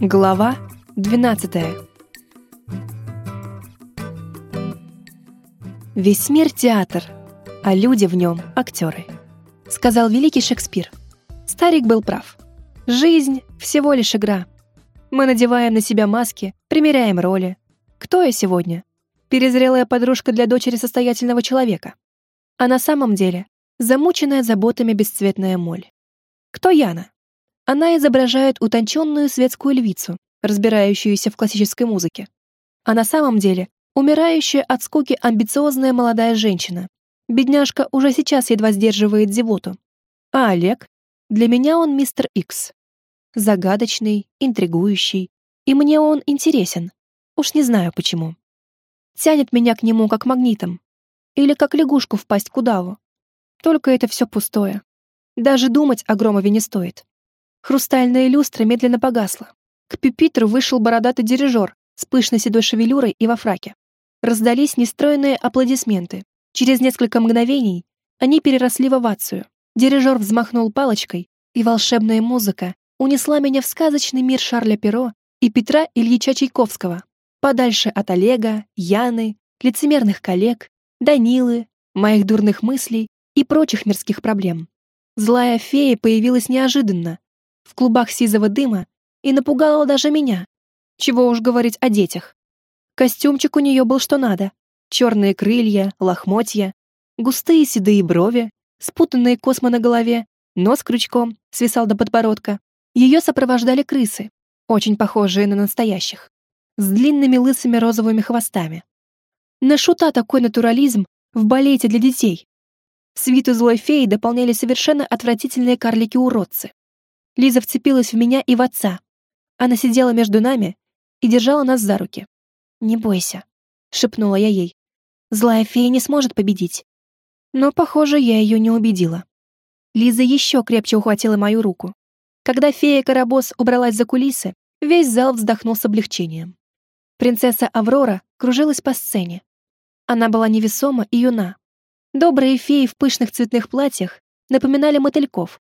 Глава 12 Весь мир — театр, а люди в нем — актеры, сказал великий Шекспир. Старик был прав. Жизнь — всего лишь игра. Мы надеваем на себя маски, примеряем роли. Кто я сегодня? Перезрелая подружка для дочери состоятельного человека. А на самом деле замученная заботами бесцветная моль. Кто Яна? Она изображает утонченную светскую львицу, разбирающуюся в классической музыке. А на самом деле умирающая от скуки амбициозная молодая женщина. Бедняжка уже сейчас едва сдерживает зевоту. А Олег? Для меня он мистер Икс. Загадочный, интригующий. И мне он интересен. Уж не знаю почему. Тянет меня к нему как магнитом. Или как лягушку в пасть к удаву. Только это все пустое. Даже думать о Громове не стоит. Хрустальная люстра медленно погасла. К пюпитру вышел бородатый дирижер с пышной седой шевелюрой и во фраке. Раздались нестроенные аплодисменты. Через несколько мгновений они переросли в овацию. Дирижер взмахнул палочкой, и волшебная музыка унесла меня в сказочный мир Шарля Перо и Петра Ильича Чайковского, подальше от Олега, Яны, лицемерных коллег, Данилы, моих дурных мыслей и прочих мирских проблем. Злая фея появилась неожиданно, в клубах сизого дыма и напугала даже меня. Чего уж говорить о детях. Костюмчик у нее был что надо. Черные крылья, лохмотья, густые седые брови, спутанные космы на голове, нос крючком свисал до подбородка. Ее сопровождали крысы, очень похожие на настоящих, с длинными лысыми розовыми хвостами. На шута такой натурализм в балете для детей. Свиту злой феи дополняли совершенно отвратительные карлики-уродцы. Лиза вцепилась в меня и в отца. Она сидела между нами и держала нас за руки. «Не бойся», — шепнула я ей. «Злая фея не сможет победить». Но, похоже, я ее не убедила. Лиза еще крепче ухватила мою руку. Когда фея Карабос убралась за кулисы, весь зал вздохнул с облегчением. Принцесса Аврора кружилась по сцене. Она была невесома и юна. Добрые феи в пышных цветных платьях напоминали мотыльков,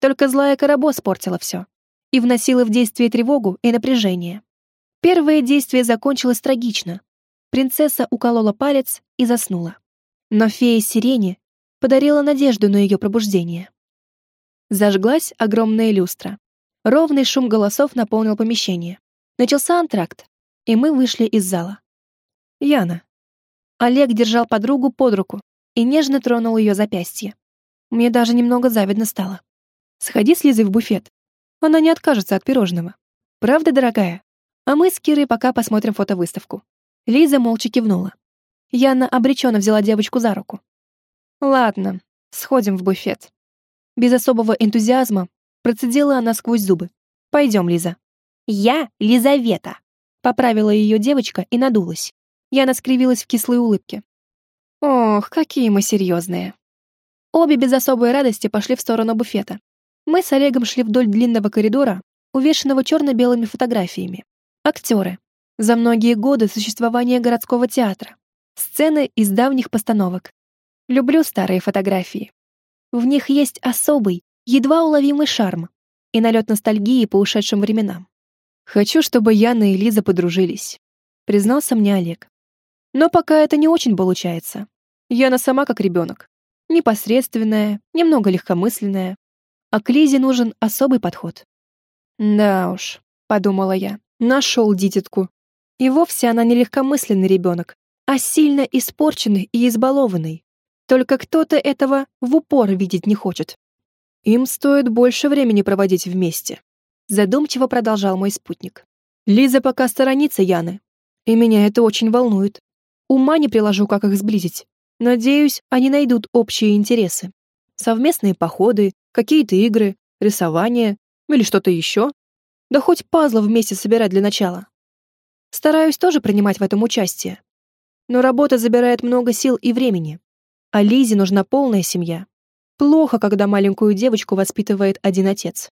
только злая Карабо спортила все и вносила в действие тревогу и напряжение. Первое действие закончилось трагично. Принцесса уколола палец и заснула. Но фея сирени подарила надежду на ее пробуждение. Зажглась огромная люстра. Ровный шум голосов наполнил помещение. Начался антракт, и мы вышли из зала. Яна. Олег держал подругу под руку и нежно тронул ее запястье. Мне даже немного завидно стало. Сходи с Лизой в буфет. Она не откажется от пирожного. Правда, дорогая? А мы с Кирой пока посмотрим фотовыставку». Лиза молча кивнула. Яна обреченно взяла девочку за руку. «Ладно, сходим в буфет». Без особого энтузиазма процедила она сквозь зубы. «Пойдем, Лиза». «Я Лизавета», — поправила ее девочка и надулась. Яна скривилась в кислой улыбке. «Ох, какие мы серьезные». Обе без особой радости пошли в сторону буфета. Мы с Олегом шли вдоль длинного коридора, увешанного черно-белыми фотографиями. Актеры. За многие годы существования городского театра. Сцены из давних постановок. Люблю старые фотографии. В них есть особый, едва уловимый шарм и налет ностальгии по ушедшим временам. «Хочу, чтобы Яна и Лиза подружились», — признался мне Олег. «Но пока это не очень получается. Яна сама как ребенок. Непосредственная, немного легкомысленная, а к Лизе нужен особый подход. «Да уж», — подумала я, — «нашел дитятку. И вовсе она не легкомысленный ребенок, а сильно испорченный и избалованный. Только кто-то этого в упор видеть не хочет. Им стоит больше времени проводить вместе», — задумчиво продолжал мой спутник. «Лиза пока сторонится Яны, и меня это очень волнует. Ума не приложу, как их сблизить. Надеюсь, они найдут общие интересы. Совместные походы, какие-то игры, рисование или что-то еще. Да хоть пазлы вместе собирать для начала. Стараюсь тоже принимать в этом участие. Но работа забирает много сил и времени. А Лизе нужна полная семья. Плохо, когда маленькую девочку воспитывает один отец.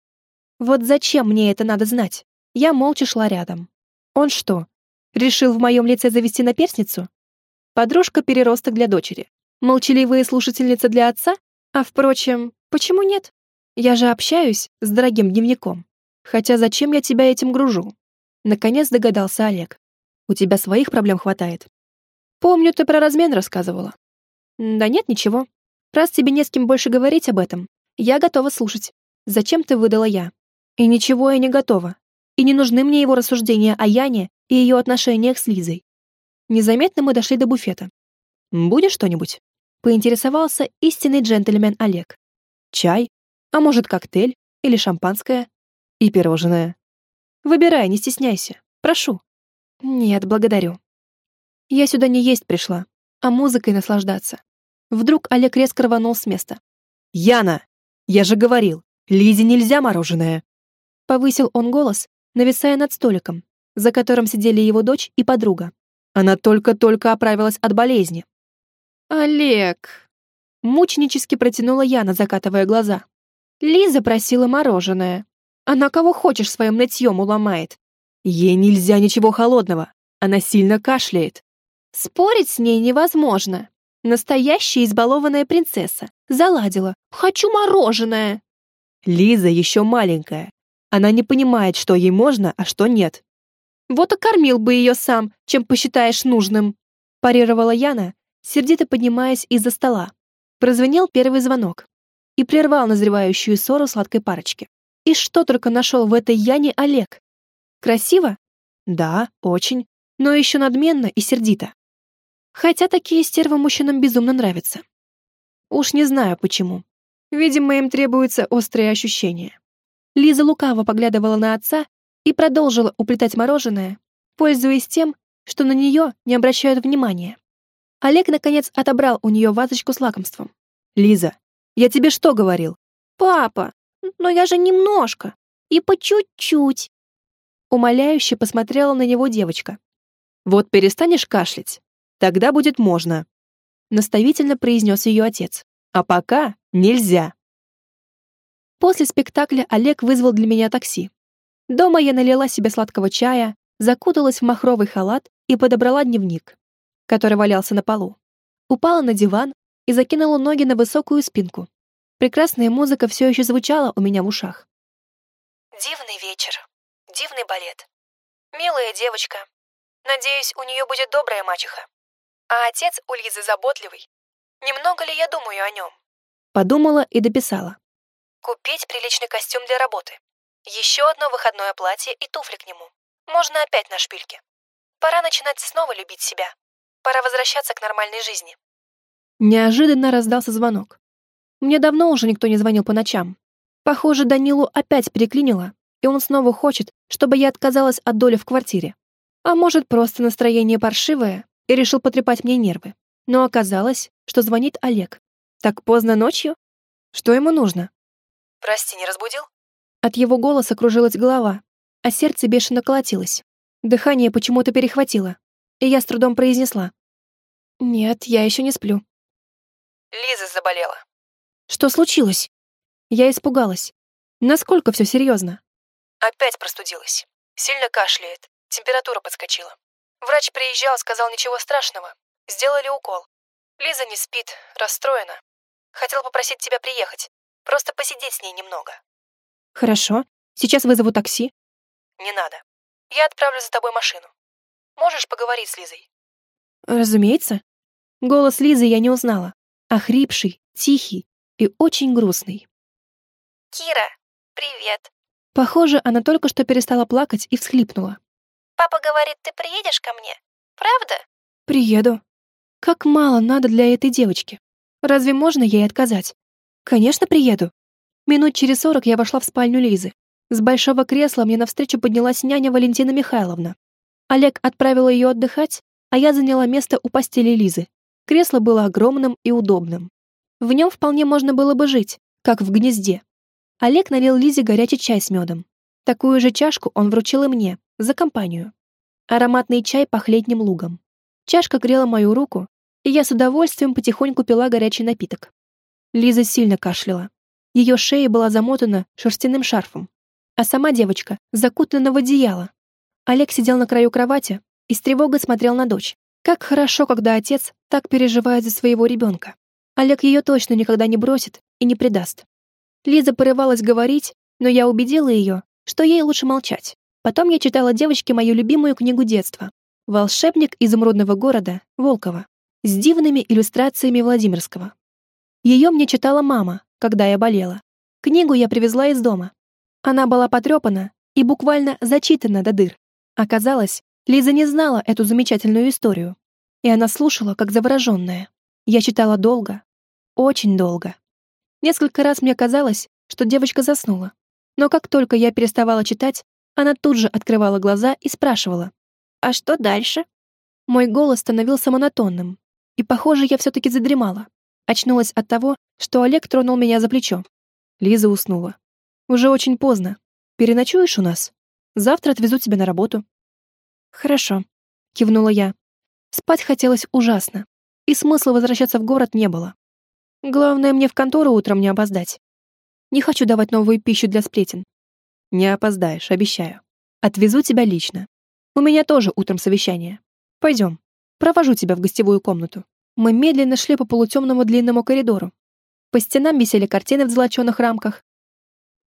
Вот зачем мне это надо знать? Я молча шла рядом. Он что, решил в моем лице завести наперсницу? Подружка-переросток для дочери. Молчаливая слушательница для отца? А впрочем, почему нет? Я же общаюсь с дорогим дневником. Хотя зачем я тебя этим гружу? Наконец догадался Олег. У тебя своих проблем хватает. Помню, ты про размен рассказывала. Да нет, ничего. Раз тебе не с кем больше говорить об этом, я готова слушать. Зачем ты выдала я? И ничего я не готова. И не нужны мне его рассуждения о Яне и ее отношениях с Лизой. Незаметно мы дошли до буфета. «Будешь что-нибудь?» — поинтересовался истинный джентльмен Олег. «Чай? А может, коктейль? Или шампанское? И пирожное?» «Выбирай, не стесняйся. Прошу». «Нет, благодарю. Я сюда не есть пришла, а музыкой наслаждаться». Вдруг Олег резко рванул с места. «Яна, я же говорил, Лизе нельзя мороженое!» Повысил он голос, нависая над столиком, за которым сидели его дочь и подруга. Она только-только оправилась от болезни. «Олег!» Мученически протянула Яна, закатывая глаза. «Лиза просила мороженое. Она кого хочешь своим нытьем уломает». «Ей нельзя ничего холодного. Она сильно кашляет». «Спорить с ней невозможно. Настоящая избалованная принцесса. Заладила. Хочу мороженое». Лиза еще маленькая. Она не понимает, что ей можно, а что нет. Вот и кормил бы ее сам, чем посчитаешь нужным», парировала Яна, сердито поднимаясь из-за стола. Прозвенел первый звонок и прервал назревающую ссору сладкой парочки. И что только нашел в этой Яне Олег? Красиво? Да, очень, но еще надменно и сердито. Хотя такие стервы мужчинам безумно нравятся. Уж не знаю почему. Видимо, им требуются острые ощущения. Лиза лукаво поглядывала на отца и продолжила уплетать мороженое, пользуясь тем, что на нее не обращают внимания. Олег, наконец, отобрал у нее вазочку с лакомством. «Лиза, я тебе что говорил?» «Папа, но я же немножко, и по чуть-чуть». Умоляюще посмотрела на него девочка. «Вот перестанешь кашлять, тогда будет можно», наставительно произнес ее отец. «А пока нельзя». После спектакля Олег вызвал для меня такси. Дома я налила себе сладкого чая, закуталась в махровый халат и подобрала дневник, который валялся на полу. Упала на диван и закинула ноги на высокую спинку. Прекрасная музыка все еще звучала у меня в ушах. Дивный вечер, дивный балет. Милая девочка. Надеюсь, у нее будет добрая мачеха. А отец у Лизы заботливый. Немного ли я думаю о нем? Подумала и дописала. Купить приличный костюм для работы. Еще одно выходное платье и туфли к нему. Можно опять на шпильке. Пора начинать снова любить себя. Пора возвращаться к нормальной жизни. Неожиданно раздался звонок. Мне давно уже никто не звонил по ночам. Похоже, Данилу опять переклинило, и он снова хочет, чтобы я отказалась от доли в квартире. А может, просто настроение паршивое и решил потрепать мне нервы. Но оказалось, что звонит Олег. Так поздно ночью? Что ему нужно? Прости, не разбудил? От его голоса кружилась голова, а сердце бешено колотилось. Дыхание почему-то перехватило, и я с трудом произнесла. «Нет, я еще не сплю». Лиза заболела. «Что случилось?» Я испугалась. Насколько все серьезно? Опять простудилась. Сильно кашляет. Температура подскочила. Врач приезжал, сказал ничего страшного. Сделали укол. Лиза не спит, расстроена. Хотел попросить тебя приехать. Просто посидеть с ней немного. Хорошо. Сейчас вызову такси. Не надо. Я отправлю за тобой машину. Можешь поговорить с Лизой? Разумеется. Голос Лизы я не узнала. Охрипший, тихий и очень грустный. Кира, привет. Похоже, она только что перестала плакать и всхлипнула. Папа говорит, ты приедешь ко мне. Правда? Приеду. Как мало надо для этой девочки. Разве можно ей отказать? Конечно, приеду. Минут через сорок я вошла в спальню Лизы. С большого кресла мне навстречу поднялась няня Валентина Михайловна. Олег отправил ее отдыхать, а я заняла место у постели Лизы. Кресло было огромным и удобным. В нем вполне можно было бы жить, как в гнезде. Олег налил Лизе горячий чай с медом. Такую же чашку он вручил и мне, за компанию. Ароматный чай пах летним лугом. Чашка грела мою руку, и я с удовольствием потихоньку пила горячий напиток. Лиза сильно кашляла. Ее шея была замотана шерстяным шарфом, а сама девочка закутана в одеяло. Олег сидел на краю кровати и с тревогой смотрел на дочь. Как хорошо, когда отец так переживает за своего ребенка. Олег ее точно никогда не бросит и не предаст. Лиза порывалась говорить, но я убедила ее, что ей лучше молчать. Потом я читала девочке мою любимую книгу детства «Волшебник изумрудного города» Волкова с дивными иллюстрациями Владимирского. Ее мне читала мама, когда я болела. Книгу я привезла из дома. Она была потрепана и буквально зачитана до дыр. Оказалось, Лиза не знала эту замечательную историю. И она слушала, как завороженная. Я читала долго, очень долго. Несколько раз мне казалось, что девочка заснула. Но как только я переставала читать, она тут же открывала глаза и спрашивала. «А что дальше?» Мой голос становился монотонным. И, похоже, я все-таки задремала. Очнулась от того, что Олег тронул меня за плечо. Лиза уснула. «Уже очень поздно. Переночуешь у нас? Завтра отвезу тебя на работу». «Хорошо», — кивнула я. Спать хотелось ужасно, и смысла возвращаться в город не было. Главное, мне в контору утром не опоздать. Не хочу давать новую пищу для сплетен. Не опоздаешь, обещаю. Отвезу тебя лично. У меня тоже утром совещание. Пойдем. Провожу тебя в гостевую комнату. Мы медленно шли по полутемному длинному коридору. По стенам висели картины в золоченых рамках.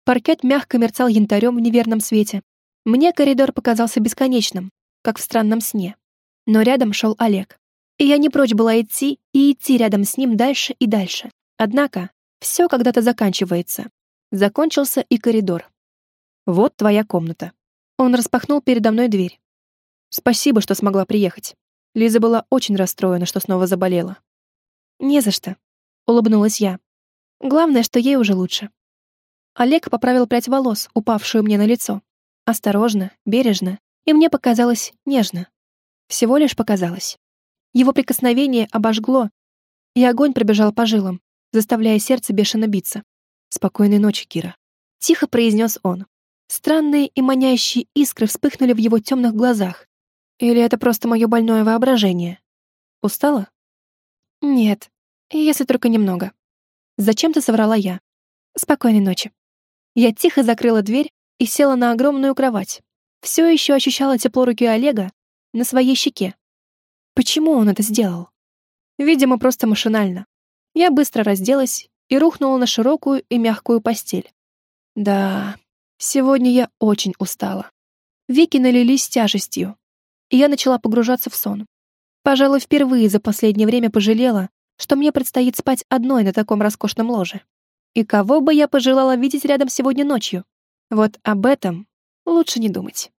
Паркет мягко мерцал янтарем в неверном свете. Мне коридор показался бесконечным, как в странном сне. Но рядом шел Олег. И я не прочь была идти и идти рядом с ним дальше и дальше. Однако все когда-то заканчивается. Закончился и коридор. Вот твоя комната. Он распахнул передо мной дверь. Спасибо, что смогла приехать. Лиза была очень расстроена, что снова заболела. Не за что, улыбнулась я. Главное, что ей уже лучше. Олег поправил прядь волос, упавшую мне на лицо. Осторожно, бережно, и мне показалось нежно. Всего лишь показалось. Его прикосновение обожгло, и огонь пробежал по жилам, заставляя сердце бешено биться. «Спокойной ночи, Кира», — тихо произнес он. Странные и манящие искры вспыхнули в его темных глазах. Или это просто мое больное воображение? Устала? Нет, если только немного. Зачем-то соврала я. Спокойной ночи. Я тихо закрыла дверь и села на огромную кровать. Все еще ощущала тепло руки Олега на своей щеке. Почему он это сделал? Видимо, просто машинально. Я быстро разделась и рухнула на широкую и мягкую постель. Да, сегодня я очень устала. Веки налились тяжестью, и я начала погружаться в сон. Пожалуй, впервые за последнее время пожалела, что мне предстоит спать одной на таком роскошном ложе. И кого бы я пожелала видеть рядом сегодня ночью? Вот об этом лучше не думать.